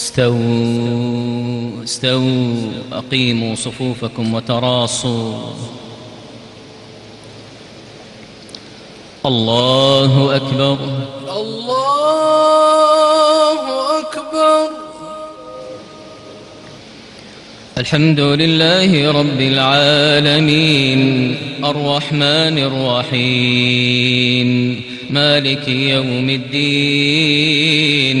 استووا استووا أقيموا صفوفكم وتراصوا. الله أكبر. الله أكبر. الحمد لله رب العالمين. الرحمن الرحيم. مالك يوم الدين.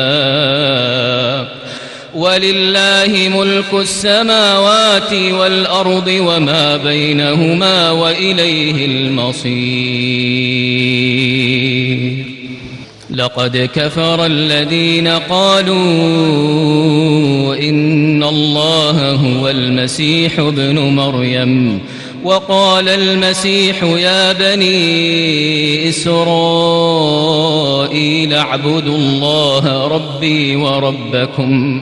ولله ملك السماوات والأرض وما بينهما وإليه المصير. لقد كفر الذين قالوا إن الله هو المسيح ابن مريم. وقال المسيح يا بني إسرائيل اعبدوا الله ربي وربكم.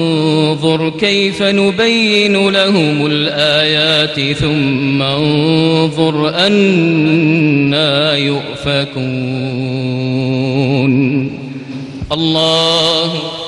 انظر كيف نبين لهم الآيات ثم انظر أنا يؤفكون. الله